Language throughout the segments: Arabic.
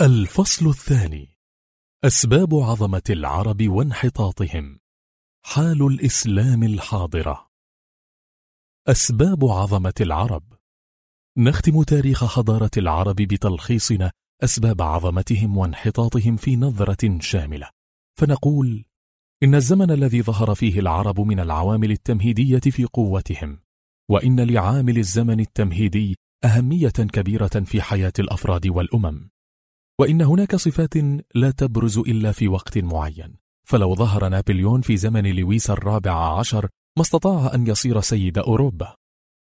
الفصل الثاني. أسباب عظمة العرب وانحطاطهم. حال الإسلام الحاضرة. أسباب عظمة العرب. نختم تاريخ حضارة العرب بتلخيصنا أسباب عظمتهم وانحطاطهم في نظرة شاملة. فنقول إن الزمن الذي ظهر فيه العرب من العوامل التمهيدية في قوتهم وإن لعامل الزمن التمهيدي أهمية كبيرة في حياة الأفراد والأمم. وإن هناك صفات لا تبرز إلا في وقت معين. فلو ظهر نابليون في زمن لويس الرابع عشر ما استطاع أن يصير سيد أوروبا.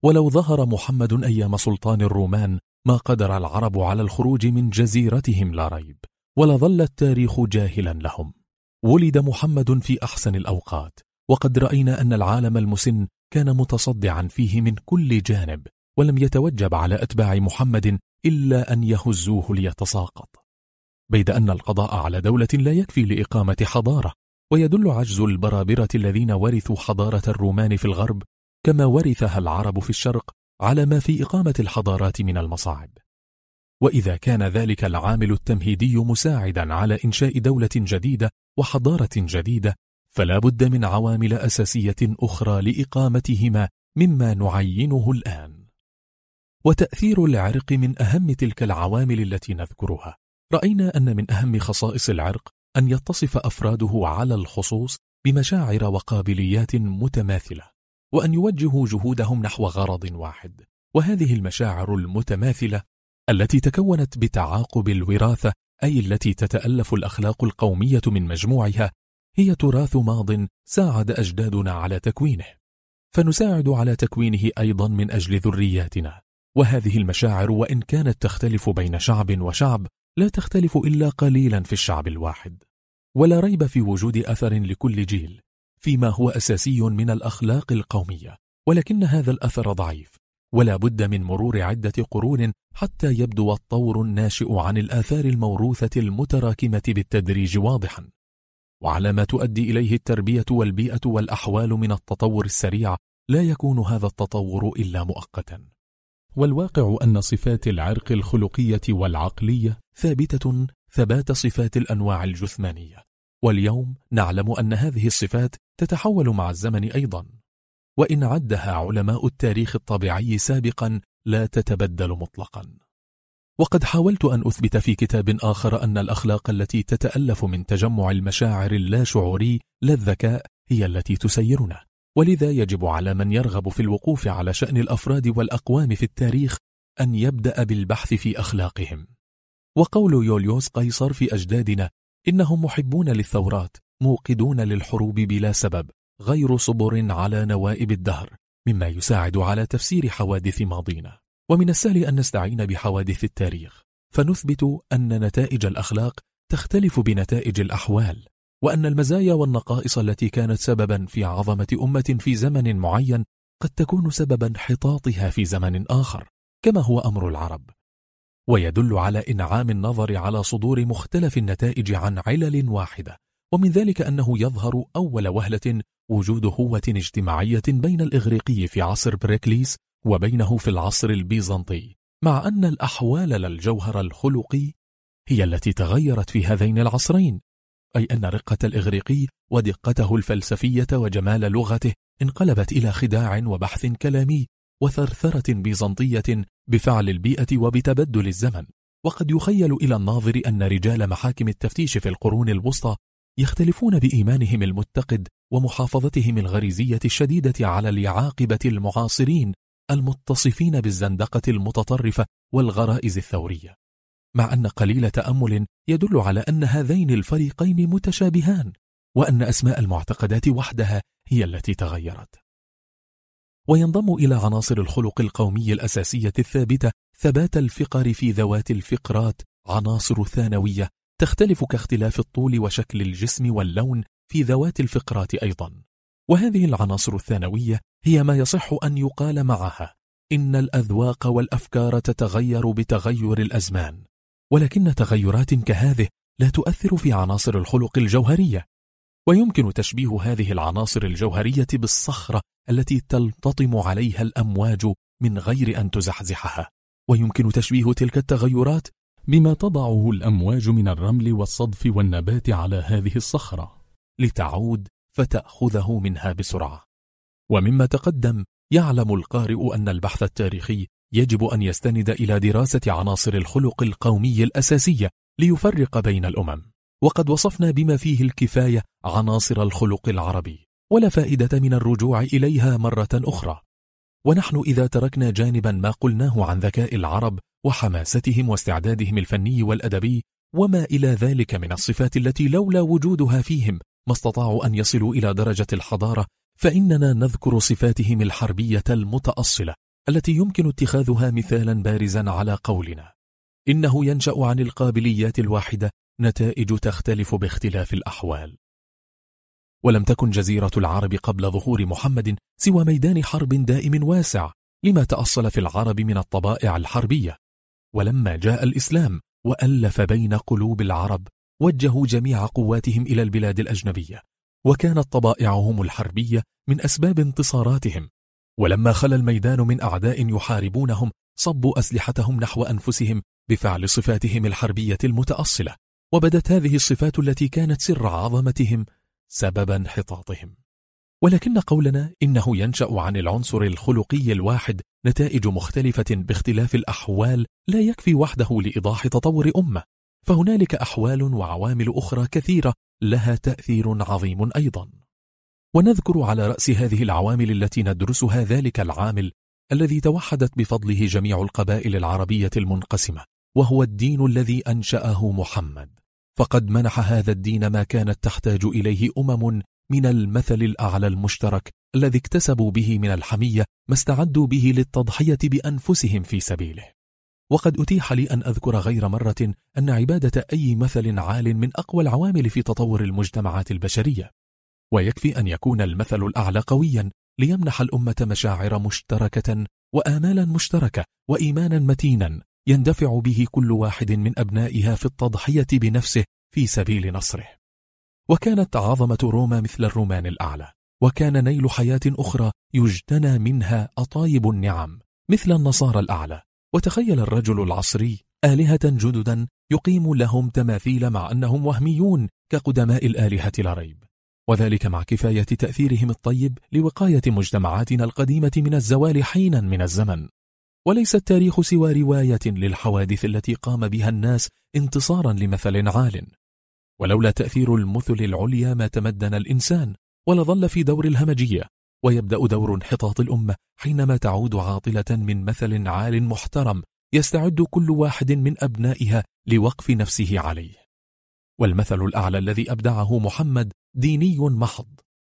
ولو ظهر محمد أيام سلطان الرومان ما قدر العرب على الخروج من جزيرتهم لا ريب ولظل التاريخ جاهلا لهم. ولد محمد في أحسن الأوقات وقد رأينا أن العالم المسن كان متصدعا فيه من كل جانب ولم يتوجب على أتباع محمد إلا أن يهزوه ليتساقط. بيد أن القضاء على دولة لا يكفي لإقامة حضارة ويدل عجز البرابرة الذين ورثوا حضارة الرومان في الغرب كما ورثها العرب في الشرق على ما في إقامة الحضارات من المصاعب. وإذا كان ذلك العامل التمهيدي مساعدا على إنشاء دولة جديدة وحضارة جديدة فلا بد من عوامل أساسية أخرى لإقامتهما مما نعينه الآن. وتأثير العرق من أهم تلك العوامل التي نذكرها. رأينا أن من أهم خصائص العرق أن يتصف أفراده على الخصوص بمشاعر وقابليات متماثلة وأن يوجهوا جهودهم نحو غرض واحد وهذه المشاعر المتماثلة التي تكونت بتعاقب الوراثة أي التي تتألف الأخلاق القومية من مجموعها هي تراث ماض ساعد أجدادنا على تكوينه. فنساعد على تكوينه أيضا من أجل ذرياتنا. وهذه المشاعر وإن كانت تختلف بين شعب وشعب لا تختلف إلا قليلا في الشعب الواحد. ولا ريب في وجود أثر لكل جيل فيما هو أساسي من الأخلاق القومية. ولكن هذا الأثر ضعيف ولا بد من مرور عدة قرون حتى يبدو الطور الناشئ عن الآثار الموروثة المتراكمة بالتدريج واضحا. وعلى ما تؤدي إليه التربية والبيئة والأحوال من التطور السريع لا يكون هذا التطور إلا مؤقتا. والواقع أن صفات العرق الخلقية والعقلية ثابتة ثبات صفات الأنواع الجثمانية. واليوم نعلم أن هذه الصفات تتحول مع الزمن أيضا. وإن عدها علماء التاريخ الطبيعي سابقا لا تتبدل مطلقا. وقد حاولت أن أثبت في كتاب آخر أن الأخلاق التي تتألف من تجمع المشاعر اللاشعوري لا الذكاء هي التي تسيرنا. ولذا يجب على من يرغب في الوقوف على شأن الأفراد والأقوام في التاريخ أن يبدأ بالبحث في أخلاقهم. وقول يوليوس قيصر في أجدادنا إنهم محبون للثورات موقدون للحروب بلا سبب غير صبر على نوائب الدهر مما يساعد على تفسير حوادث ماضينا. ومن السهل أن نستعين بحوادث التاريخ. فنثبت أن نتائج الأخلاق تختلف بنتائج الأحوال. وأن المزايا والنقائص التي كانت سببا في عظمة أمة في زمن معين قد تكون سببا حطاطها في زمن آخر كما هو أمر العرب. ويدل على إنعام النظر على صدور مختلف النتائج عن علل واحدة ومن ذلك أنه يظهر أول وهلة وجود هوة اجتماعية بين الإغريقي في عصر بريكليس وبينه في العصر البيزنطي مع أن الأحوال للجوهر الخلقي هي التي تغيرت في هذين العصرين أي أن رقة الإغريقي ودقته الفلسفية وجمال لغته انقلبت إلى خداع وبحث كلامي وثرثرة بيزنطية بفعل البيئة وبتبدل الزمن. وقد يخيل إلى الناظر أن رجال محاكم التفتيش في القرون الوسطى يختلفون بإيمانهم المتقد ومحافظتهم الغريزية الشديدة على اليعاقبة المعاصرين المتصفين بالزندقة المتطرفة والغرائز الثورية. مع أن قليل تأمل يدل على أن هذين الفريقين متشابهان وأن أسماء المعتقدات وحدها هي التي تغيرت. وينضم إلى عناصر الخلق القومي الأساسية الثابتة ثبات الفقر في ذوات الفقرات عناصر ثانوية تختلف كاختلاف الطول وشكل الجسم واللون في ذوات الفقرات أيضا. وهذه العناصر الثانوية هي ما يصح أن يقال معها إن الأذواق والأفكار تتغير بتغير الأزمان. ولكن تغيرات كهذه لا تؤثر في عناصر الخلق الجوهرية. ويمكن تشبيه هذه العناصر الجوهرية بالصخرة التي تلتطم عليها الأمواج من غير أن تزحزحها. ويمكن تشبيه تلك التغيرات بما تضعه الأمواج من الرمل والصدف والنبات على هذه الصخرة. لتعود فتأخذه منها بسرعة. ومما تقدم يعلم القارئ أن البحث التاريخي يجب أن يستند إلى دراسة عناصر الخلق القومي الأساسية ليفرق بين الأمم. وقد وصفنا بما فيه الكفاية عناصر الخلق العربي ولا فائدة من الرجوع إليها مرة أخرى. ونحن إذا تركنا جانبا ما قلناه عن ذكاء العرب وحماستهم واستعدادهم الفني والأدبي وما إلى ذلك من الصفات التي لولا وجودها فيهم ما استطاعوا أن يصلوا إلى درجة الحضارة فإننا نذكر صفاتهم الحربية المتأصلة. التي يمكن اتخاذها مثالا بارزا على قولنا. إنه ينشأ عن القابليات الواحدة نتائج تختلف باختلاف الأحوال. ولم تكن جزيرة العرب قبل ظهور محمد سوى ميدان حرب دائم واسع لما تأصل في العرب من الطبائع الحربية. ولما جاء الإسلام وألف بين قلوب العرب وجهوا جميع قواتهم إلى البلاد الأجنبية. وكانت طبائعهم الحربية من أسباب انتصاراتهم. ولما خلى الميدان من أعداء يحاربونهم صبوا أسلحتهم نحو أنفسهم بفعل صفاتهم الحربية المتأصلة وبدت هذه الصفات التي كانت سر عظمتهم سبب انحطاطهم ولكن قولنا إنه ينشأ عن العنصر الخلقي الواحد نتائج مختلفة باختلاف الأحوال لا يكفي وحده لإيضاح تطور أمة فهنالك أحوال وعوامل أخرى كثيرة لها تأثير عظيم أيضا. ونذكر على رأس هذه العوامل التي ندرسها ذلك العامل الذي توحدت بفضله جميع القبائل العربية المنقسمة وهو الدين الذي أنشأه محمد. فقد منح هذا الدين ما كانت تحتاج إليه أمم من المثل الأعلى المشترك الذي اكتسبوا به من الحمية ما استعدوا به للتضحية بأنفسهم في سبيله. وقد أتيح لي أن أذكر غير مرة أن عبادة أي مثل عال من أقوى العوامل في تطور المجتمعات البشرية. ويكفي أن يكون المثل الأعلى قويا ليمنح الأمة مشاعر مشتركة وآمالا مشتركة وإيمانا متينا يندفع به كل واحد من أبنائها في التضحية بنفسه في سبيل نصره. وكانت عظمة روما مثل الرومان الأعلى وكان نيل حياة أخرى يجتنى منها أطايب النعم مثل النصارى الأعلى. وتخيل الرجل العصري آلهة جددا يقيم لهم تماثيل مع أنهم وهميون كقدماء الآلهة لا ريب وذلك مع كفاية تأثيرهم الطيب لوقاية مجتمعاتنا القديمة من الزوال حينا من الزمن. وليس التاريخ سوى رواية للحوادث التي قام بها الناس انتصارا لمثل عال. ولولا تأثير المثل العليا ما تمدن الإنسان ولظل في دور الهمجية. ويبدأ دور انحطاط الأمة حينما تعود عاطلة من مثل عال محترم يستعد كل واحد من أبنائها لوقف نفسه عليه. والمثل الأعلى الذي أبدعه محمد ديني محض.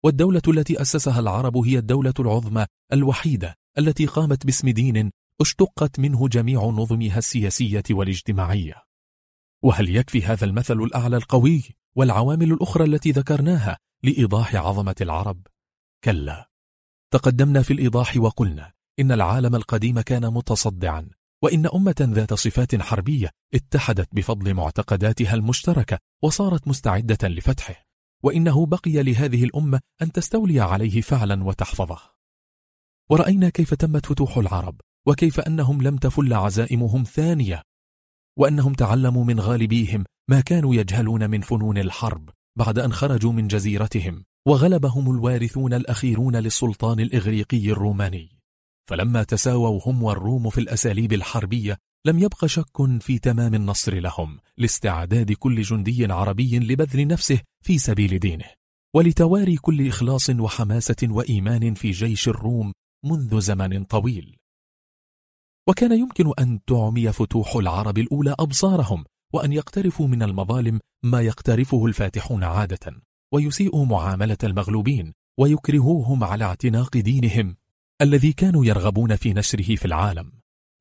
والدولة التي أسسها العرب هي الدولة العظمى الوحيدة التي قامت باسم دين اشتقت منه جميع نظمها السياسية والاجتماعية. وهل يكفي هذا المثل الأعلى القوي والعوامل الأخرى التي ذكرناها لإيضاح عظمة العرب؟ كلا. تقدمنا في الإيضاح وقلنا إن العالم القديم كان متصدعا وإن أمة ذات صفات حربية اتحدت بفضل معتقداتها المشتركة وصارت مستعدة لفتحه. وإنه بقي لهذه الأمة أن تستولي عليه فعلا وتحفظه. ورأينا كيف تمت فتوح العرب وكيف أنهم لم تفل عزائمهم ثانية وأنهم تعلموا من غالبيهم ما كانوا يجهلون من فنون الحرب بعد أن خرجوا من جزيرتهم وغلبهم الوارثون الأخيرون للسلطان الإغريقي الروماني. فلما تساووا هم والروم في الأساليب الحربية لم يبق شك في تمام النصر لهم لاستعداد كل جندي عربي لبذل نفسه في سبيل دينه. ولتواري كل إخلاص وحماسة وإيمان في جيش الروم منذ زمن طويل. وكان يمكن أن تعمي فتوح العرب الأولى أبصارهم وأن يقترفوا من المظالم ما يقترفه الفاتحون عادة ويسيئوا معاملة المغلوبين ويكرهوهم على اعتناق دينهم الذي كانوا يرغبون في نشره في العالم.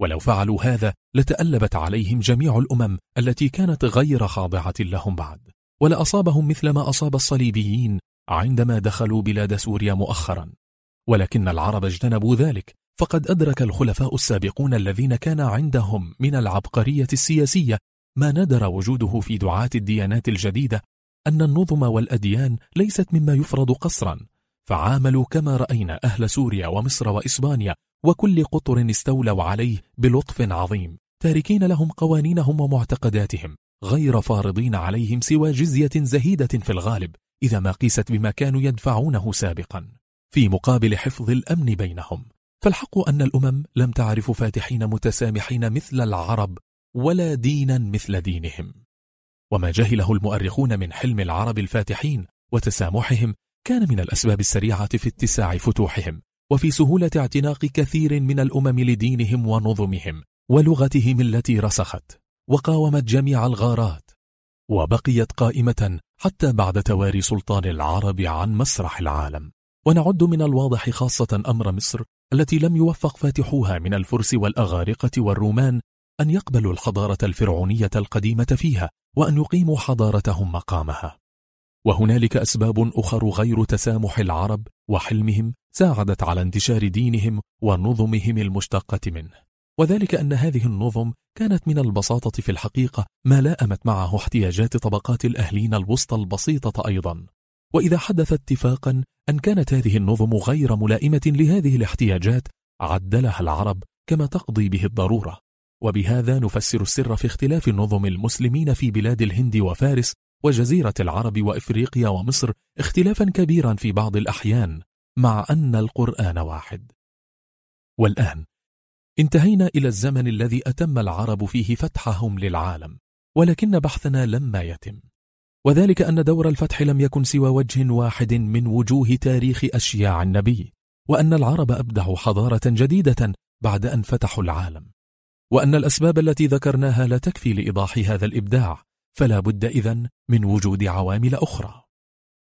ولو فعلوا هذا لتألبت عليهم جميع الأمم التي كانت غير خاضعة لهم بعد. ولأصابهم مثل ما أصاب الصليبيين عندما دخلوا بلاد سوريا مؤخرا. ولكن العرب اجتنبوا ذلك فقد أدرك الخلفاء السابقون الذين كان عندهم من العبقرية السياسية ما ندر وجوده في دعاة الديانات الجديدة أن النظم والأديان ليست مما يفرض قصرا. فعاملوا كما رأينا أهل سوريا ومصر وإسبانيا وكل قطر استولوا عليه بلطف عظيم. تاركين لهم قوانينهم ومعتقداتهم غير فارضين عليهم سوى جزية زهيدة في الغالب إذا ما قيست بما كانوا يدفعونه سابقا. في مقابل حفظ الأمن بينهم. فالحق أن الأمم لم تعرف فاتحين متسامحين مثل العرب ولا دينا مثل دينهم. وما جهله المؤرخون من حلم العرب الفاتحين وتسامحهم كان من الأسباب السريعة في اتساع فتوحهم وفي سهولة اعتناق كثير من الأمم لدينهم ونظمهم ولغتهم التي رسخت وقاومت جميع الغارات وبقيت قائمة حتى بعد تواري سلطان العرب عن مسرح العالم. ونعد من الواضح خاصة أمر مصر التي لم يوفق فاتحوها من الفرس والأغارقة والرومان أن يقبلوا الحضارة الفرعونية القديمة فيها وأن يقيموا حضارتهم مقامها. وهنالك أسباب أخر غير تسامح العرب وحلمهم ساعدت على انتشار دينهم ونظمهم المشتقة منه. وذلك أن هذه النظم كانت من البساطة في الحقيقة ما لائمت معه احتياجات طبقات الأهلين الوسطى البسيطة أيضا. وإذا حدث اتفاقا أن كانت هذه النظم غير ملائمة لهذه الاحتياجات عدلها العرب كما تقضي به الضرورة. وبهذا نفسر السر في اختلاف نظم المسلمين في بلاد الهند وفارس وجزيرة العرب وإفريقيا ومصر اختلافا كبيرا في بعض الأحيان مع أن القرآن واحد. والآن انتهينا إلى الزمن الذي أتم العرب فيه فتحهم للعالم ولكن بحثنا لما يتم. وذلك أن دور الفتح لم يكن سوى وجه واحد من وجوه تاريخ أشياع النبي وأن العرب أبدعوا حضارة جديدة بعد أن فتحوا العالم. وأن الأسباب التي ذكرناها لا تكفي لإيضاح هذا الإبداع فلا بد إذن من وجود عوامل أخرى.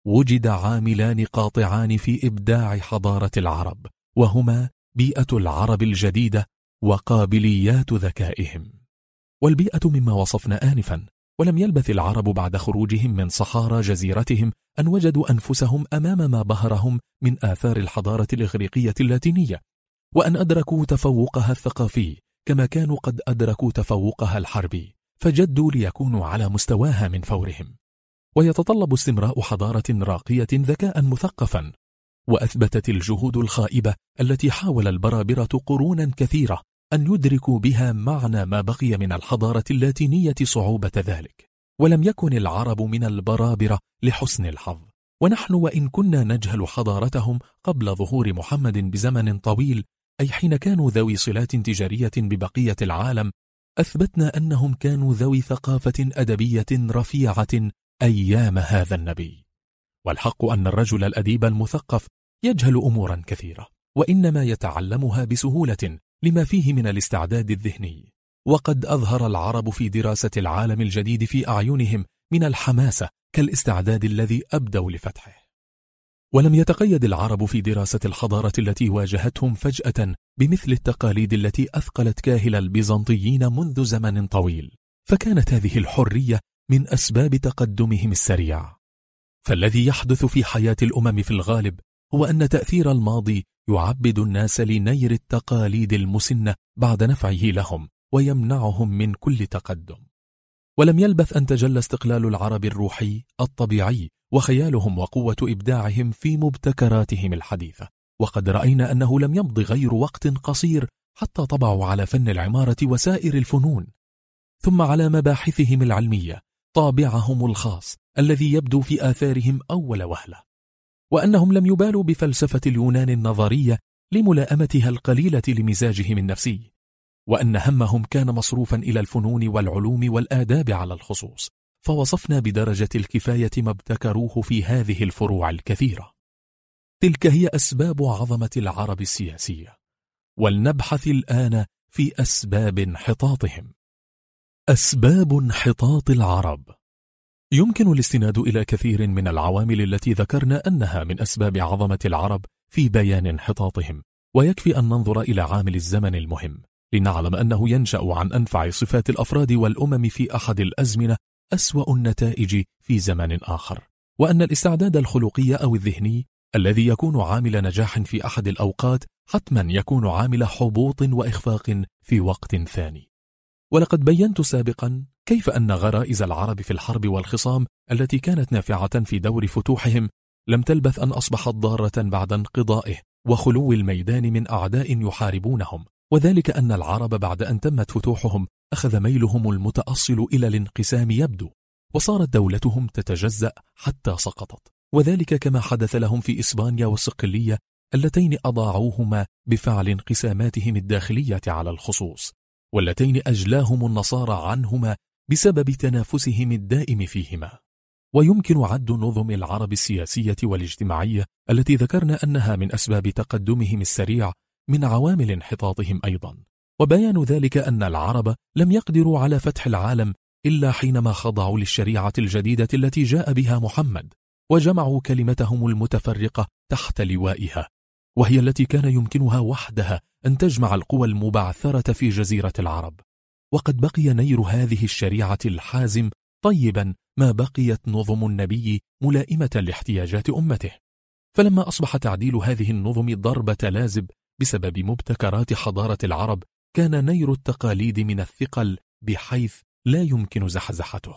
وجد عاملان قاطعان في إبداع حضارة العرب وهما بيئة العرب الجديدة وقابليات ذكائهم. والبيئة مما وصفنا آنفا ولم يلبث العرب بعد خروجهم من صحارى جزيرتهم أن وجدوا أنفسهم أمام ما بهرهم من آثار الحضارة الإغريقية اللاتينية وأن أدركوا تفوقها الثقافي كما كانوا قد أدركوا تفوقها الحربي. فجدوا ليكونوا على مستواها من فورهم. ويتطلب استمراء حضارة راقية ذكاء مثقفا وأثبتت الجهود الخائبة التي حاول البرابرة قرونا كثيرة أن يدركوا بها معنى ما بقي من الحضارة اللاتينية صعوبة ذلك. ولم يكن العرب من البرابرة لحسن الحظ. ونحن وإن كنا نجهل حضارتهم قبل ظهور محمد بزمن طويل أي حين كانوا ذوي صلات تجارية ببقية العالم أثبتنا أنهم كانوا ذوي ثقافة أدبية رفيعة أيام هذا النبي. والحق أن الرجل الأديب المثقف يجهل أمورا كثيرة وإنما يتعلمها بسهولة لما فيه من الاستعداد الذهني. وقد أظهر العرب في دراسة العالم الجديد في أعينهم من الحماسة كالاستعداد الذي أبدوا لفتحه. ولم يتقيد العرب في دراسة الحضارة التي واجهتهم فجأة بمثل التقاليد التي أثقلت كاهل البيزنطيين منذ زمن طويل. فكانت هذه الحرية من أسباب تقدمهم السريع. فالذي يحدث في حياة الأمم في الغالب هو أن تأثير الماضي يعبد الناس لنير التقاليد المسنة بعد نفعه لهم ويمنعهم من كل تقدم. ولم يلبث أن تجلى استقلال العرب الروحي الطبيعي وخيالهم وقوة إبداعهم في مبتكراتهم الحديثة. وقد رأينا أنه لم يمض غير وقت قصير حتى طبعوا على فن العمارة وسائر الفنون. ثم على مباحثهم العلمية طابعهم الخاص الذي يبدو في آثارهم أول وهلة. وأنهم لم يبالوا بفلسفة اليونان النظرية لملائمتها القليلة لمزاجهم النفسي. وأن همهم كان مصروفا إلى الفنون والعلوم والآداب على الخصوص فوصفنا بدرجة الكفاية ما ابتكروه في هذه الفروع الكثيرة. تلك هي أسباب عظمة العرب السياسية ولنبحث الآن في أسباب انحطاطهم. أسباب انحطاط العرب. يمكن الاستناد إلى كثير من العوامل التي ذكرنا أنها من أسباب عظمة العرب في بيان انحطاطهم ويكفي أن ننظر إلى عامل الزمن المهم. لنعلم أنه ينشأ عن أنفع صفات الأفراد والأمم في أحد الأزمنة أسوأ النتائج في زمن آخر. وأن الاستعداد الخلقي أو الذهني الذي يكون عامل نجاح في أحد الأوقات حتما يكون عامل حبوط وإخفاق في وقت ثاني. ولقد بينت سابقا كيف أن غرائز العرب في الحرب والخصام التي كانت نافعة في دور فتوحهم لم تلبث أن أصبحت ضارة بعد انقضائه وخلو الميدان من أعداء يحاربونهم. وذلك أن العرب بعد أن تمت فتوحهم أخذ ميلهم المتأصل إلى الانقسام يبدو وصارت دولتهم تتجزأ حتى سقطت. وذلك كما حدث لهم في إسبانيا والصقلية اللتين أضاعوهما بفعل انقساماتهم الداخلية على الخصوص واللتين أجلاهم النصارى عنهما بسبب تنافسهم الدائم فيهما. ويمكن عد نظم العرب السياسية والاجتماعية التي ذكرنا أنها من أسباب تقدمهم السريع من عوامل انحطاطهم أيضا. وبيان ذلك أن العرب لم يقدروا على فتح العالم إلا حينما خضعوا للشريعة الجديدة التي جاء بها محمد وجمعوا كلمتهم المتفرقة تحت لوائها. وهي التي كان يمكنها وحدها أن تجمع القوى المبعثرة في جزيرة العرب. وقد بقي نير هذه الشريعة الحازم طيبا ما بقيت نظم النبي ملائمة لاحتياجات أمته. فلما أصبح تعديل هذه النظم ضربة لازب بسبب مبتكرات حضارة العرب كان نير التقاليد من الثقل بحيث لا يمكن زحزحته.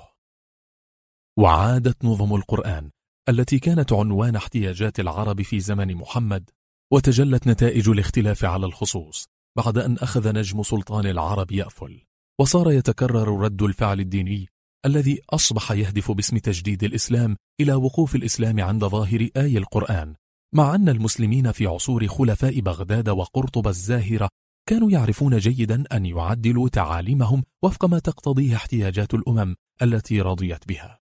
وعادت نظم القرآن التي كانت عنوان احتياجات العرب في زمن محمد وتجلت نتائج الاختلاف على الخصوص بعد أن أخذ نجم سلطان العرب يأفل وصار يتكرر رد الفعل الديني الذي أصبح يهدف باسم تجديد الإسلام إلى وقوف الإسلام عند ظاهر آي القرآن. مع أن المسلمين في عصور خلفاء بغداد وقرطبة الزاهرة كانوا يعرفون جيدا أن يعدلوا تعاليمهم وفق ما تقتضيه احتياجات الأمم التي رضيت بها.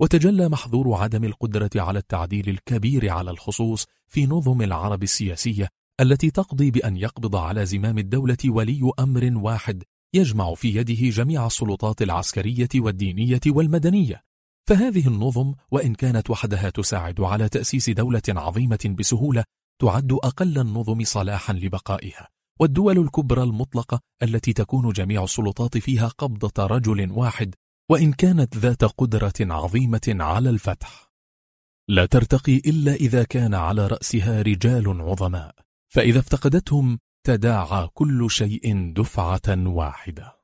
وتجلى محظور عدم القدرة على التعديل الكبير على الخصوص في نظم العرب السياسية التي تقضي بأن يقبض على زمام الدولة ولي أمر واحد يجمع في يده جميع السلطات العسكرية والدينية والمدنية. فهذه النظم وإن كانت وحدها تساعد على تأسيس دولة عظيمة بسهولة تعد أقل النظم صلاحا لبقائها. والدول الكبرى المطلقة التي تكون جميع السلطات فيها قبضة رجل واحد وإن كانت ذات قدرة عظيمة على الفتح. لا ترتقي إلا إذا كان على رأسها رجال عظماء فإذا افتقدتهم تداعى كل شيء دفعة واحدة.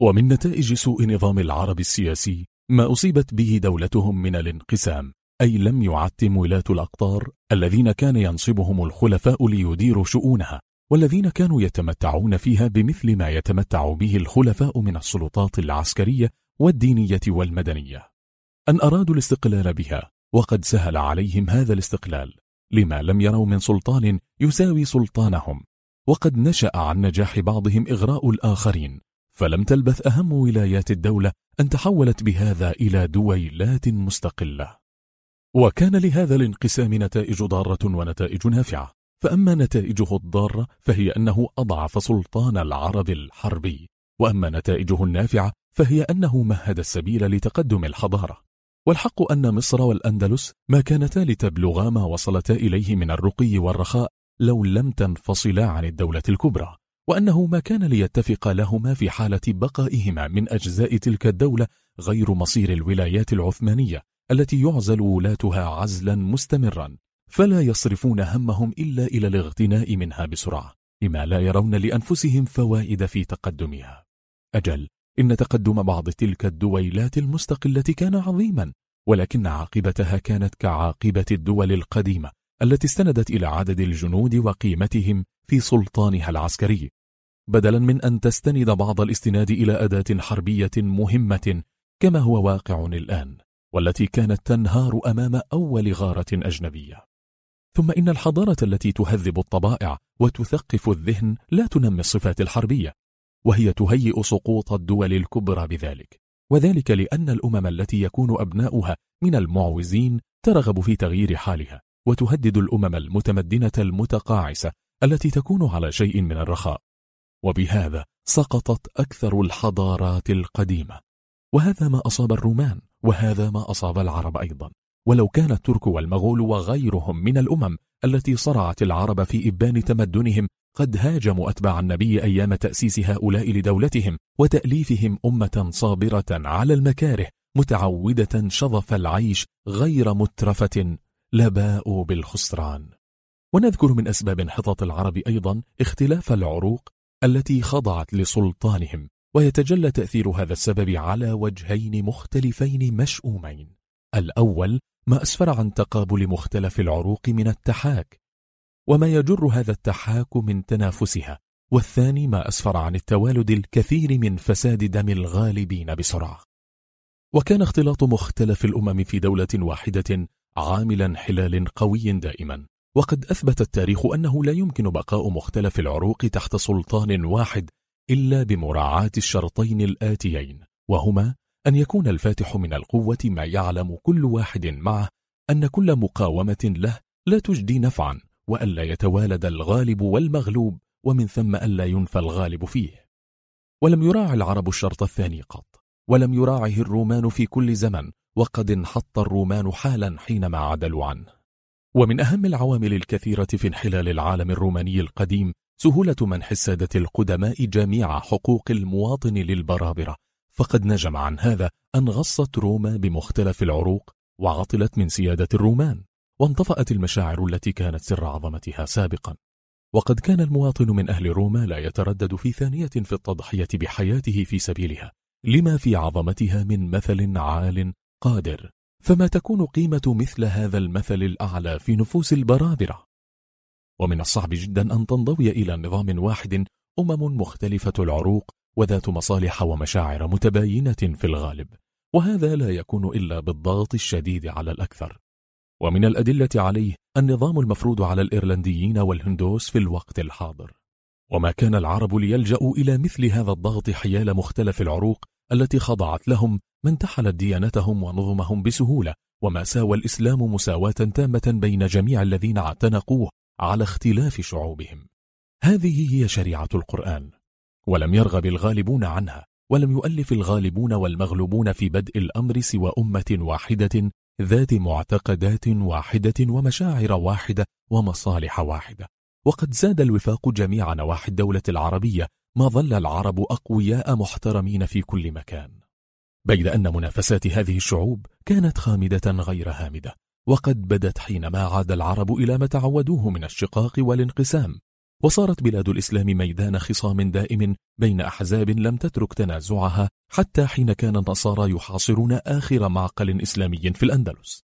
ومن نتائج سوء نظام العرب السياسي ما أصيبت به دولتهم من الانقسام أي لم يعتم ولاة الأقطار الذين كان ينصبهم الخلفاء ليديروا شؤونها والذين كانوا يتمتعون فيها بمثل ما يتمتع به الخلفاء من السلطات العسكرية والدينية والمدنية. أن أرادوا الاستقلال بها وقد سهل عليهم هذا الاستقلال لما لم يروا من سلطان يساوي سلطانهم وقد نشأ عن نجاح بعضهم إغراء الآخرين فلم تلبث أهم ولايات الدولة أن تحولت بهذا إلى دويلات مستقلة. وكان لهذا الانقسام نتائج ضارة ونتائج نافعة. فأما نتائجه الضارة فهي أنه أضعف سلطان العرب الحربي. وأما نتائجه النافعة فهي أنه مهد السبيل لتقدم الحضارة. والحق أن مصر والأندلس ما كانتا لتبلغا ما وصلتا إليه من الرقي والرخاء لو لم تنفصلا عن الدولة الكبرى. وأنه ما كان ليتفق لهما في حالة بقائهما من أجزاء تلك الدولة غير مصير الولايات العثمانية التي يعزل ولاتها عزلا مستمرا فلا يصرفون همهم إلا إلى الاغتناء منها بسرعة لما لا يرون لأنفسهم فوائد في تقدمها. أجل إن تقدم بعض تلك الدويلات المستقلة كان عظيما ولكن عاقبتها كانت كعاقبة الدول القديمة التي استندت إلى عدد الجنود وقيمتهم في سلطانها العسكري. بدلا من أن تستند بعض الاستناد إلى أداة حربية مهمة كما هو واقع الآن والتي كانت تنهار أمام أول غارة أجنبية. ثم إن الحضارة التي تهذب الطبائع وتثقف الذهن لا تنمي الصفات الحربية وهي تهيئ سقوط الدول الكبرى بذلك. وذلك لأن الأمم التي يكون أبناؤها من المعوزين ترغب في تغيير حالها وتهدد الأمم المتمدنة المتقاعسة التي تكون على شيء من الرخاء. وبهذا سقطت أكثر الحضارات القديمة. وهذا ما أصاب الرومان وهذا ما أصاب العرب أيضا. ولو كان الترك والمغول وغيرهم من الأمم التي صرعت العرب في إبان تمدنهم قد هاجموا أتباع النبي أيام تأسيس هؤلاء لدولتهم وتأليفهم أمة صابرة على المكاره متعودة شظف العيش غير مترفة لباءوا بالخسران. ونذكر من أسباب انحطاط العرب أيضا اختلاف العروق التي خضعت لسلطانهم ويتجلى تأثير هذا السبب على وجهين مختلفين مشؤومين. الأول ما أسفر عن تقابل مختلف العروق من التحاك وما يجر هذا التحاك من تنافسها. والثاني ما أسفر عن التوالد الكثير من فساد دم الغالبين بسرعة. وكان اختلاط مختلف الأمم في دولة واحدة عاملا حلال قوي دائما. وقد أثبت التاريخ أنه لا يمكن بقاء مختلف العروق تحت سلطان واحد إلا بمراعاة الشرطين الآتيين وهما أن يكون الفاتح من القوة ما يعلم كل واحد معه أن كل مقاومة له لا تجدي نفعا وألا يتوالد الغالب والمغلوب ومن ثم ألا ينفى الغالب فيه. ولم يراعي العرب الشرط الثاني قط ولم يراعه الرومان في كل زمن وقد انحط الرومان حالا حينما عدلوا عنه. ومن أهم العوامل الكثيرة في انحلال العالم الروماني القديم سهولة منح السادة القدماء جميع حقوق المواطن للبرابرة. فقد نجم عن هذا أن غصت روما بمختلف العروق وعطلت من سيادة الرومان وانطفأت المشاعر التي كانت سر عظمتها سابقا. وقد كان المواطن من أهل روما لا يتردد في ثانية في التضحية بحياته في سبيلها لما في عظمتها من مثل عال قادر. فما تكون قيمة مثل هذا المثل الأعلى في نفوس البرابرة ومن الصعب جدا أن تنضوي إلى نظام واحد أمم مختلفة العروق وذات مصالح ومشاعر متباينة في الغالب وهذا لا يكون إلا بالضغط الشديد على الأكثر. ومن الأدلة عليه النظام المفروض على الإيرلنديين والهندوس في الوقت الحاضر. وما كان العرب ليلجأوا إلى مثل هذا الضغط حيال مختلف العروق التي خضعت لهم من انتحلت ديانتهم ونظمهم بسهولة وما ساوى الإسلام مساواة تامة بين جميع الذين اعتنقوه على اختلاف شعوبهم. هذه هي شريعة القرآن. ولم يرغب الغالبون عنها ولم يؤلف الغالبون والمغلوبون في بدء الأمر سوى أمة واحدة ذات معتقدات واحدة ومشاعر واحدة ومصالح واحدة. وقد زاد الوفاق جميع نواحي الدولة العربية ما ظل العرب أقوياء محترمين في كل مكان. بيد أن منافسات هذه الشعوب كانت خامدة غير هامدة وقد بدت حينما عاد العرب إلى ما تعودوه من الشقاق والانقسام وصارت بلاد الإسلام ميدان خصام دائم بين أحزاب لم تترك تنازعها حتى حين كان النصارى يحاصرون آخر معقل إسلامي في الأندلس.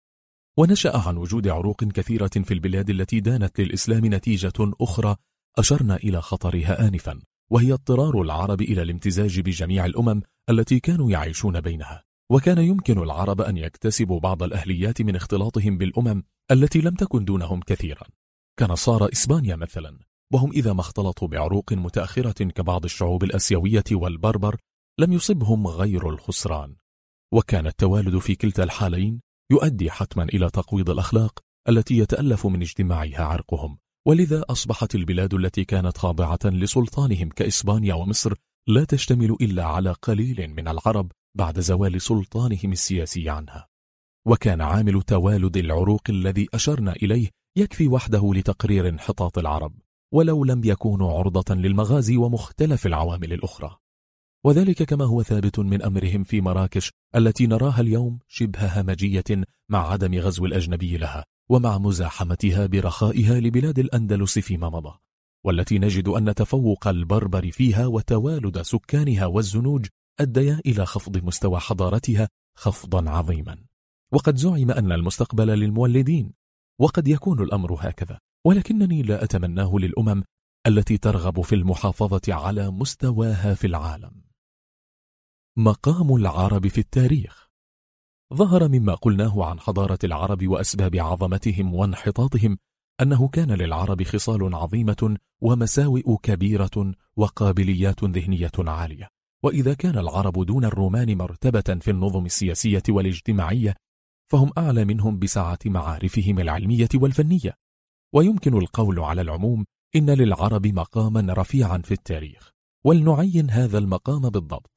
ونشأ عن وجود عروق كثيرة في البلاد التي دانت للإسلام نتيجة أخرى أشرنا إلى خطرها آنفا. وهي اضطرار العرب إلى الامتزاج بجميع الأمم التي كانوا يعيشون بينها. وكان يمكن العرب أن يكتسبوا بعض الأهليات من اختلاطهم بالأمم التي لم تكن دونهم كثيرا. كنصارى إسبانيا مثلا وهم إذا ما اختلطوا بعروق متأخرة كبعض الشعوب الأسيوية والبربر لم يصبهم غير الخسران. وكان التوالد في كلتا الحالين يؤدي حتما إلى تقويض الأخلاق التي يتألف من اجتماعها عرقهم. ولذا أصبحت البلاد التي كانت خاضعة لسلطانهم كإسبانيا ومصر لا تشتمل إلا على قليل من العرب بعد زوال سلطانهم السياسي عنها. وكان عامل توالد العروق الذي أشرنا إليه يكفي وحده لتقرير انحطاط العرب ولو لم يكونوا عرضة للمغازي ومختلف العوامل الأخرى. وذلك كما هو ثابت من أمرهم في مراكش التي نراها اليوم شبه همجية مع عدم غزو الأجنبي لها. ومع مزاحمتها برخائها لبلاد الأندلس فيما مضى والتي نجد أن تفوق البربر فيها وتوالد سكانها والزنوج أديا إلى خفض مستوى حضارتها خفضا عظيما. وقد زعم أن المستقبل للمولدين وقد يكون الأمر هكذا ولكنني لا أتمناه للأمم التي ترغب في المحافظة على مستواها في العالم. مقام العرب في التاريخ ظهر مما قلناه عن حضارة العرب وأسباب عظمتهم وانحطاطهم أنه كان للعرب خصال عظيمة ومساوئ كبيرة وقابليات ذهنية عالية. وإذا كان العرب دون الرومان مرتبة في النظم السياسية والاجتماعية فهم أعلى منهم بسعة معارفهم العلمية والفنية. ويمكن القول على العموم إن للعرب مقاما رفيعا في التاريخ ولنعين هذا المقام بالضبط.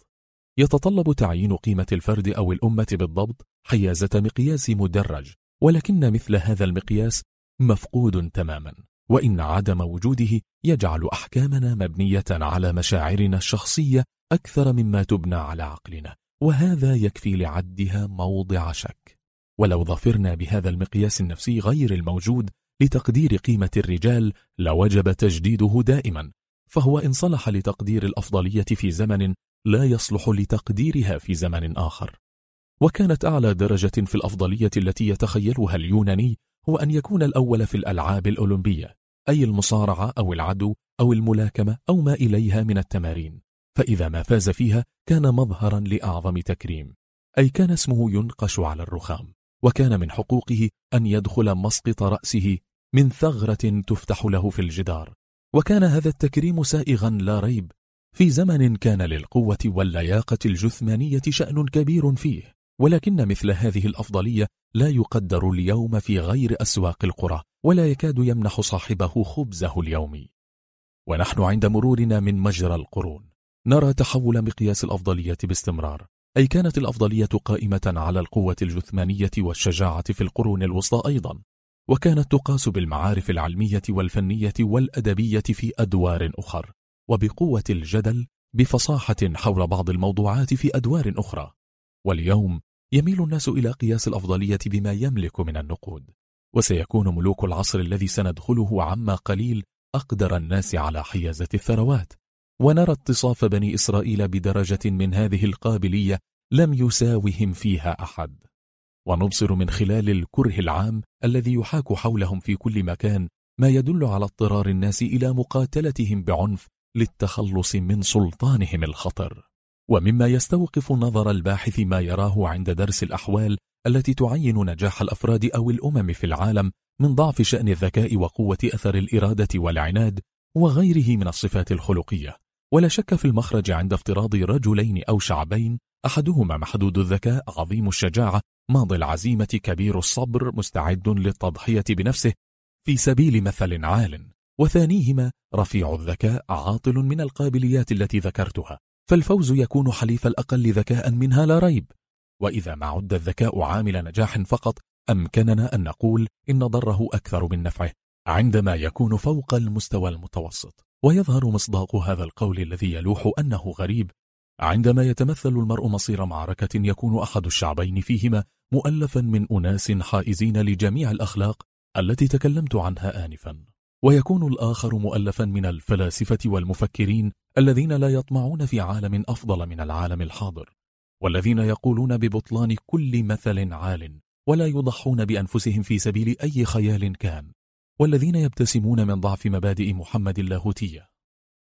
يتطلب تعيين قيمة الفرد أو الأمة بالضبط حيازة مقياس مدرج ولكن مثل هذا المقياس مفقود تماما وإن عدم وجوده يجعل أحكامنا مبنية على مشاعرنا الشخصية أكثر مما تبنى على عقلنا وهذا يكفي لعدها موضع شك. ولو ظفرنا بهذا المقياس النفسي غير الموجود لتقدير قيمة الرجال لوجب تجديده دائما فهو إن صلح لتقدير الأفضلية في زمن لا يصلح لتقديرها في زمن آخر. وكانت أعلى درجة في الأفضلية التي يتخيلها اليوناني هو أن يكون الأول في الألعاب الأولمبية أي المصارعة أو العدو أو الملاكمة أو ما إليها من التمارين. فإذا ما فاز فيها كان مظهرا لأعظم تكريم أي كان اسمه ينقش على الرخام. وكان من حقوقه أن يدخل مسقط رأسه من ثغرة تفتح له في الجدار. وكان هذا التكريم سائغا لا ريب في زمن كان للقوة واللياقة الجثمانية شأن كبير فيه ولكن مثل هذه الأفضلية لا يقدر اليوم في غير أسواق القرى ولا يكاد يمنح صاحبه خبزه اليومي. ونحن عند مرورنا من مجرى القرون. نرى تحول مقياس الأفضلية باستمرار. أي كانت الأفضلية قائمة على القوة الجثمانية والشجاعة في القرون الوسطى أيضا. وكانت تقاس بالمعارف العلمية والفنية والأدبية في أدوار أخر. وبقوة الجدل بفصاحة حول بعض الموضوعات في أدوار أخرى. واليوم يميل الناس إلى قياس الأفضلية بما يملك من النقود وسيكون ملوك العصر الذي سندخله عما قليل أقدر الناس على حيازة الثروات. ونرى اتصاف بني إسرائيل بدرجة من هذه القابلية لم يساوهم فيها أحد. ونبصر من خلال الكره العام الذي يحاك حولهم في كل مكان ما يدل على اضطرار الناس إلى مقاتلتهم بعنف للتخلص من سلطانهم الخطر. ومما يستوقف نظر الباحث ما يراه عند درس الأحوال التي تعين نجاح الأفراد أو الأمم في العالم من ضعف شأن الذكاء وقوة أثر الإرادة والعناد وغيره من الصفات الخلقية. ولا شك في المخرج عند افتراض رجلين أو شعبين أحدهما محدود الذكاء عظيم الشجاعة ماضي العزيمة كبير الصبر مستعد للتضحية بنفسه في سبيل مثل عال. وثانيهما رفيع الذكاء عاطل من القابليات التي ذكرتها فالفوز يكون حليف الأقل ذكاء منها لا ريب. وإذا ما عد الذكاء عامل نجاح فقط أمكننا أن نقول إن ضره أكثر من نفعه عندما يكون فوق المستوى المتوسط. ويظهر مصداق هذا القول الذي يلوح أنه غريب. عندما يتمثل المرء مصير معركة يكون أحد الشعبين فيهما مؤلفا من أناس حائزين لجميع الأخلاق التي تكلمت عنها آنفا. ويكون الآخر مؤلفا من الفلاسفة والمفكرين الذين لا يطمعون في عالم أفضل من العالم الحاضر والذين يقولون ببطلان كل مثل عال ولا يضحون بأنفسهم في سبيل أي خيال كان والذين يبتسمون من ضعف مبادئ محمد اللاهوتية.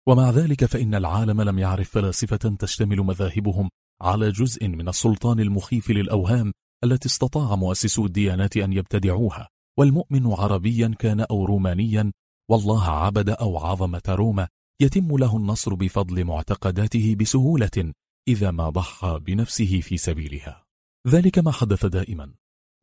ومع ذلك فإن العالم لم يعرف فلاسفة تشتمل مذاهبهم على جزء من السلطان المخيف للأوهام التي استطاع مؤسسو الديانات أن يبتدعوها. والمؤمن عربيا كان أو رومانيا والله عبد أو عظمة روما يتم له النصر بفضل معتقداته بسهولة إذا ما ضحى بنفسه في سبيلها. ذلك ما حدث دائما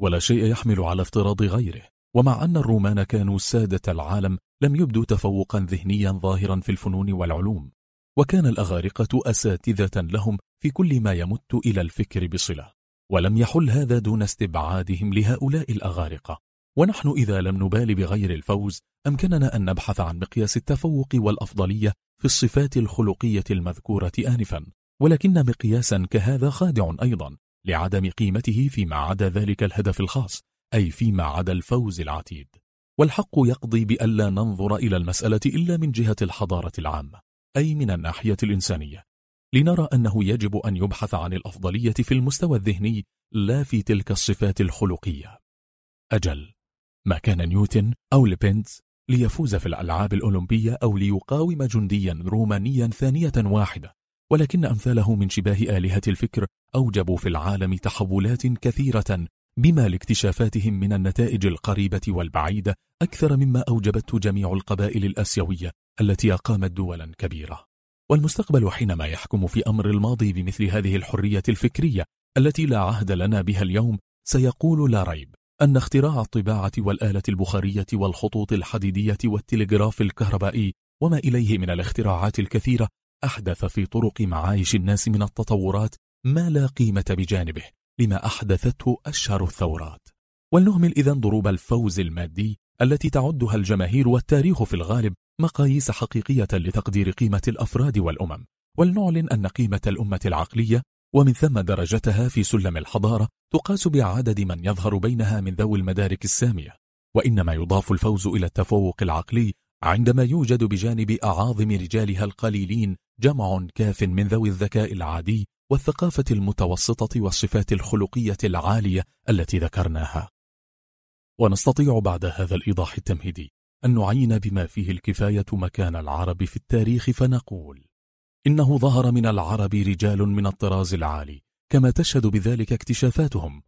ولا شيء يحمل على افتراض غيره ومع أن الرومان كانوا سادة العالم لم يبدوا تفوقا ذهنيا ظاهرا في الفنون والعلوم وكان الأغارقة أساتذة لهم في كل ما يمت إلى الفكر بصلة ولم يحل هذا دون استبعادهم لهؤلاء الأغارقة. ونحن إذا لم نبال بغير الفوز أمكننا أن نبحث عن مقياس التفوق والأفضلية في الصفات الخلقية المذكورة آنفا ولكن مقياسا كهذا خادع أيضا لعدم قيمته فيما عدا ذلك الهدف الخاص أي فيما عدا الفوز العتيد. والحق يقضي بألا ننظر إلى المسألة إلا من جهة الحضارة العامة أي من الناحية الإنسانية. لنرى أنه يجب أن يبحث عن الأفضلية في المستوى الذهني لا في تلك الصفات الخلقية. أجل. ما كان نيوتن أو لبنتز ليفوز في الألعاب الأولمبية أو ليقاوم جنديا رومانيا ثانية واحدة ولكن أمثاله من شباه آلهة الفكر أوجبوا في العالم تحولات كثيرة بما لاكتشافاتهم من النتائج القريبة والبعيدة أكثر مما أوجبته جميع القبائل الأسيوية التي أقامت دولا كبيرة. والمستقبل حينما يحكم في أمر الماضي بمثل هذه الحرية الفكرية التي لا عهد لنا بها اليوم سيقول لا ريب. أن اختراع الطباعة والآلة البخارية والخطوط الحديدية والتلغراف الكهربائي وما إليه من الاختراعات الكثيرة أحدث في طرق معايش الناس من التطورات ما لا قيمة بجانبه لما أحدثته أشهر الثورات. ولنهمل إذن ضروب الفوز المادي التي تعدها الجماهير والتاريخ في الغالب مقاييس حقيقية لتقدير قيمة الأفراد والأمم. ولنعلن أن قيمة الأمة العقلية ومن ثم درجتها في سلم الحضارة تقاس بعدد من يظهر بينها من ذوي المدارك السامية وإنما يضاف الفوز إلى التفوق العقلي عندما يوجد بجانب أعاظم رجالها القليلين جمع كاف من ذوي الذكاء العادي والثقافة المتوسطة والصفات الخلقية العالية التي ذكرناها. ونستطيع بعد هذا الإيضاح التمهيدي أن نعين بما فيه الكفاية مكان العرب في التاريخ فنقول إنه ظهر من العرب رجال من الطراز العالي كما تشهد بذلك اكتشافاتهم.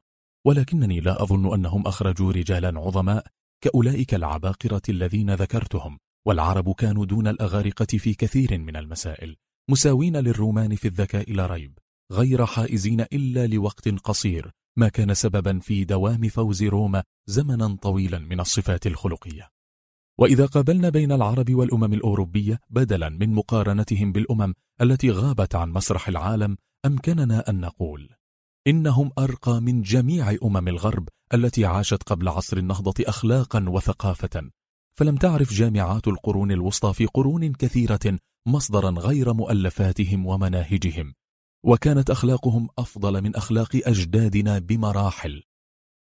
ولكنني لا أظن أنهم أخرجوا رجالا عظماء كأولئك العباقرة الذين ذكرتهم والعرب كانوا دون الأغارقة في كثير من المسائل مساوين للرومان في الذكاء لا ريب غير حائزين إلا لوقت قصير ما كان سببا في دوام فوز روما زمنا طويلا من الصفات الخلقية. وإذا قابلنا بين العرب والأمم الأوروبية بدلا من مقارنتهم بالأمم التي غابت عن مسرح العالم أمكننا أن نقول إنهم أرقى من جميع أمم الغرب التي عاشت قبل عصر النهضة أخلاقا وثقافة. فلم تعرف جامعات القرون الوسطى في قرون كثيرة مصدرا غير مؤلفاتهم ومناهجهم وكانت أخلاقهم أفضل من أخلاق أجدادنا بمراحل.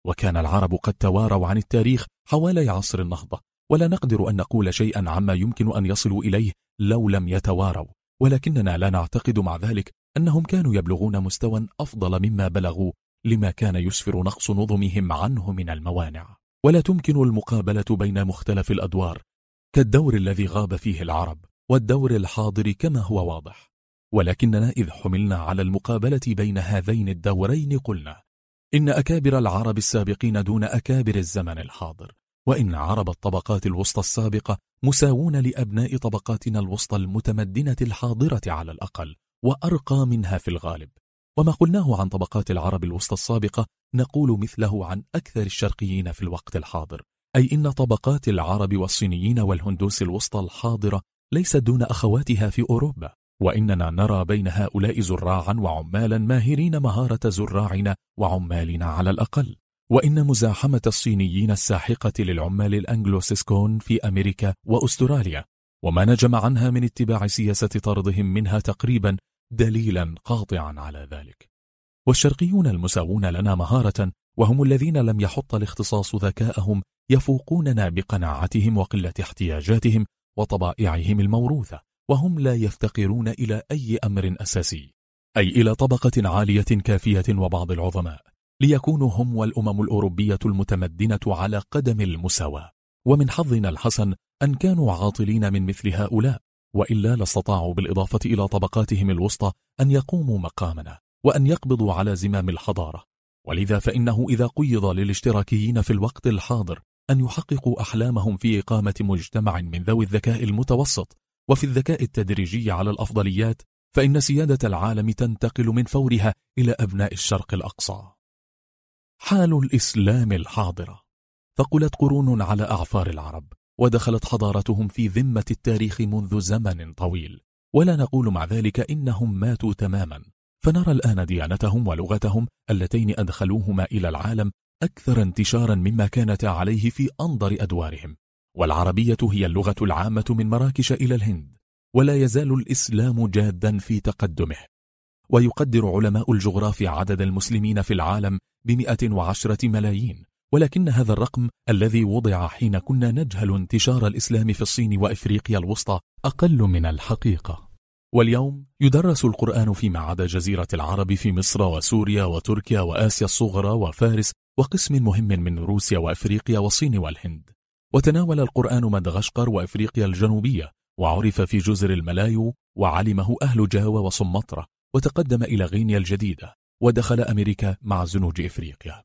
وكان العرب قد تواروا عن التاريخ حوالي عصر النهضة ولا نقدر أن نقول شيئا عما يمكن أن يصلوا إليه لو لم يتواروا. ولكننا لا نعتقد مع ذلك أنهم كانوا يبلغون مستوى أفضل مما بلغوا لما كان يسفر نقص نظمهم عنه من الموانع. ولا تمكن المقابلة بين مختلف الأدوار كالدور الذي غاب فيه العرب والدور الحاضر كما هو واضح. ولكننا إذ حملنا على المقابلة بين هذين الدورين قلنا إن أكابر العرب السابقين دون أكابر الزمن الحاضر. وإن عرب الطبقات الوسطى السابقة مساوون لأبناء طبقاتنا الوسطى المتمدنة الحاضرة على الأقل وأرقى منها في الغالب. وما قلناه عن طبقات العرب الوسطى السابقة نقول مثله عن أكثر الشرقيين في الوقت الحاضر. أي إن طبقات العرب والصينيين والهندوس الوسطى الحاضرة ليست دون أخواتها في أوروبا. وإننا نرى بين هؤلاء زراعا وعمالا ماهرين مهارة زراعنا وعمالنا على الأقل. وإن مزاحمة الصينيين الساحقة للعمال الأنجلوسيسكون في أمريكا وأستراليا وما نجم عنها من اتباع سياسة طردهم منها تقريبا دليلا قاطعا على ذلك. والشرقيون المساوون لنا مهارة وهم الذين لم يحط الاختصاص ذكاءهم يفوقوننا بقناعتهم وقلة احتياجاتهم وطبائعهم الموروثة وهم لا يفتقرون إلى أي أمر أساسي أي إلى طبقة عالية كافية وبعض العظماء. ليكونوا هم والأمم الأوروبية المتمدنة على قدم المساواة. ومن حظنا الحسن أن كانوا عاطلين من مثل هؤلاء وإلا لاستطاعوا بالإضافة إلى طبقاتهم الوسطى أن يقوموا مقامنا وأن يقبضوا على زمام الحضارة. ولذا فإنه إذا قيض للاشتراكيين في الوقت الحاضر أن يحققوا أحلامهم في إقامة مجتمع من ذوي الذكاء المتوسط وفي الذكاء التدريجي على الأفضليات فإن سيادة العالم تنتقل من فورها إلى أبناء الشرق الأقصى. حال الإسلام الحاضرة. فقلت قرون على أعفار العرب ودخلت حضارتهم في ذمة التاريخ منذ زمن طويل. ولا نقول مع ذلك إنهم ماتوا تماما. فنرى الآن ديانتهم ولغتهم اللتين أدخلوهما إلى العالم أكثر انتشارا مما كانت عليه في أنظر أدوارهم. والعربية هي اللغة العامة من مراكش إلى الهند ولا يزال الإسلام جادا في تقدمه. ويقدر علماء الجغرافيا عدد المسلمين في العالم بمئة وعشرة ملايين. ولكن هذا الرقم الذي وضع حين كنا نجهل انتشار الإسلام في الصين وإفريقيا الوسطى أقل من الحقيقة. واليوم يدرس القرآن فيما عدا جزيرة العرب في مصر وسوريا وتركيا وآسيا الصغرى وفارس وقسم مهم من روسيا وأفريقيا والصين والهند. وتناول القرآن مدغشقر وأفريقيا الجنوبية وعرف في جزر الملايو وعلمه أهل جاوة وصمطرة وتقدم إلى غينيا الجديدة ودخل أمريكا مع زنوج إفريقيا.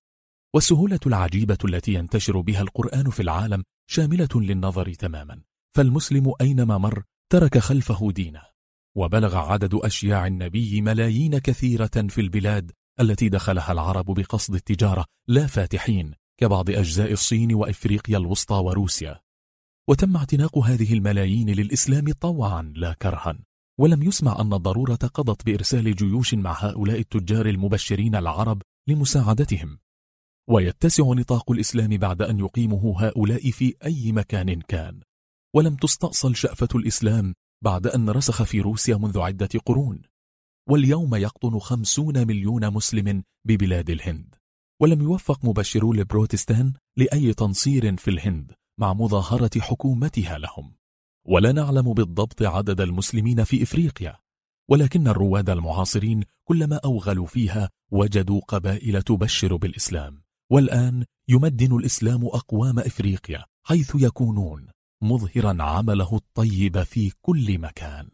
والسهولة العجيبة التي ينتشر بها القرآن في العالم شاملة للنظر تماما. فالمسلم أينما مر ترك خلفه دينه وبلغ عدد أشياع النبي ملايين كثيرة في البلاد التي دخلها العرب بقصد التجارة لا فاتحين كبعض أجزاء الصين وإفريقيا الوسطى وروسيا. وتم اعتناق هذه الملايين للإسلام طوعا لا كرها. ولم يسمع أن الضرورة قضت بإرسال جيوش مع هؤلاء التجار المبشرين العرب لمساعدتهم. ويتسع نطاق الإسلام بعد أن يقيمه هؤلاء في أي مكان كان. ولم تستأصل شأفة الإسلام بعد أن رسخ في روسيا منذ عدة قرون. واليوم يقطن خمسون مليون مسلم ببلاد الهند. ولم يوفق مبشرو البروتستان لأي تنصير في الهند مع مظاهرة حكومتها لهم. ولا نعلم بالضبط عدد المسلمين في إفريقيا ولكن الرواد المعاصرين كلما أوغلوا فيها وجدوا قبائل تبشر بالإسلام. والآن يمدن الإسلام أقوام إفريقيا حيث يكونون مظهرا عمله الطيب في كل مكان.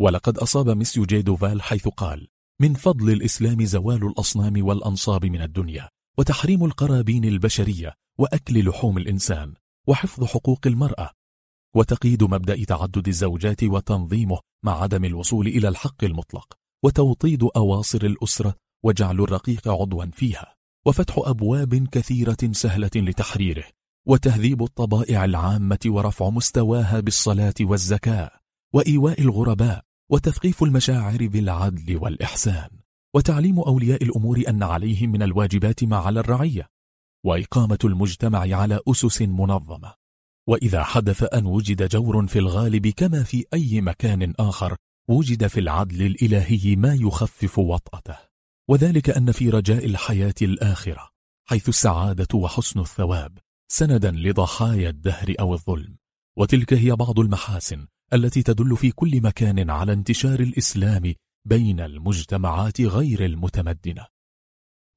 ولقد أصاب ميسيو جي دوفال حيث قال من فضل الإسلام زوال الأصنام والأنصاب من الدنيا وتحريم القرابين البشرية وأكل لحوم الإنسان وحفظ حقوق المرأة وتقييد مبدأ تعدد الزوجات وتنظيمه مع عدم الوصول إلى الحق المطلق وتوطيد أواصر الأسرة وجعل الرقيق عضوا فيها وفتح أبواب كثيرة سهلة لتحريره وتهذيب الطبائع العامة ورفع مستواها بالصلاة والزكاة وإيواء الغرباء وتثقيف المشاعر بالعدل والإحسان وتعليم أولياء الأمور أن عليهم من الواجبات ما على الرعية وإقامة المجتمع على أسس منظمة. وإذا حدث أن وجد جور في الغالب كما في أي مكان آخر وجد في العدل الإلهي ما يخفف وطأته. وذلك أن في رجاء الحياة الآخرة حيث السعادة وحسن الثواب سندا لضحايا الدهر أو الظلم. وتلك هي بعض المحاسن التي تدل في كل مكان على انتشار الإسلام بين المجتمعات غير المتمدنة.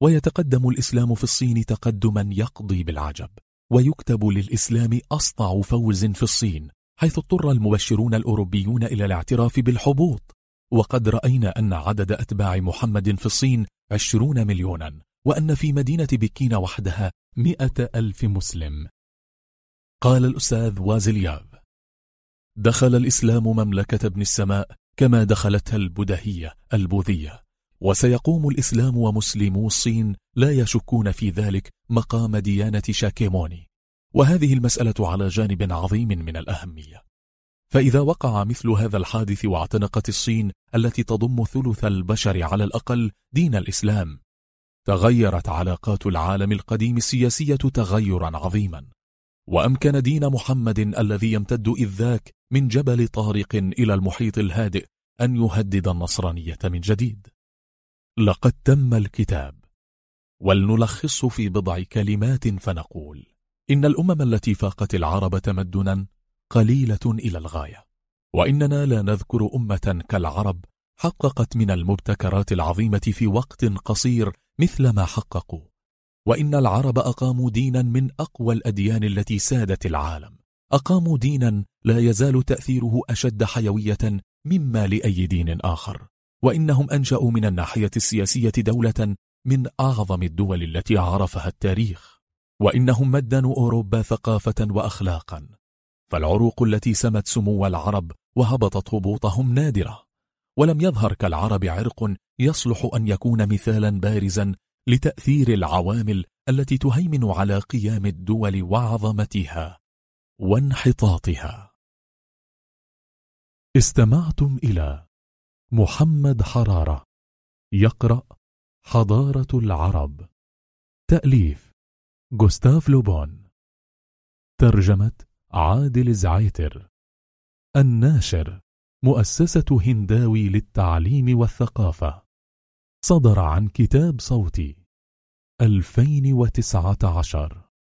ويتقدم الإسلام في الصين تقدما يقضي بالعجب. ويكتب للإسلام أسطع فوز في الصين حيث اضطر المبشرون الأوروبيون إلى الاعتراف بالحبوط. وقد رأينا أن عدد أتباع محمد في الصين عشرون مليونا وأن في مدينة بكين وحدها مئة ألف مسلم. قال الأستاذ وازلياف دخل الإسلام مملكة ابن السماء كما دخلتها البدهية البوذية. وسيقوم الإسلام ومسلمو الصين لا يشكون في ذلك مقام ديانة شاكيموني. وهذه المسألة على جانب عظيم من الأهمية. فإذا وقع مثل هذا الحادث واعتنقت الصين التي تضم ثلث البشر على الأقل دين الإسلام تغيرت علاقات العالم القديم السياسية تغيرا عظيما. وأمكن دين محمد الذي يمتد إذ ذاك من جبل طارق إلى المحيط الهادئ أن يهدد النصرانية من جديد. لقد تم الكتاب. ولنلخصه في بضع كلمات فنقول إن الأمم التي فاقت العرب تمدنا قليلة إلى الغاية. وإننا لا نذكر أمة كالعرب حققت من المبتكرات العظيمة في وقت قصير مثل ما حققوا. وإن العرب أقاموا دينا من أقوى الأديان التي سادت العالم. أقاموا دينا لا يزال تأثيره أشد حيوية مما لأي دين آخر. وإنهم أنشأوا من الناحية السياسية دولة من أعظم الدول التي عرفها التاريخ وإنهم مدنوا أوروبا ثقافة وأخلاقا. فالعروق التي سمت سمو العرب وهبطت هبوطهم نادرة. ولم يظهر كالعرب عرق يصلح أن يكون مثالا بارزا لتأثير العوامل التي تهيمن على قيام الدول وعظمتها وانحطاطها. استمعتم إلى محمد حرارة يقرأ حضارة العرب. تأليف جوستاف لوبون. ترجمة عادل زعيتر. الناشر مؤسسة هنداوي للتعليم والثقافة. صدر عن كتاب صوتي. 2019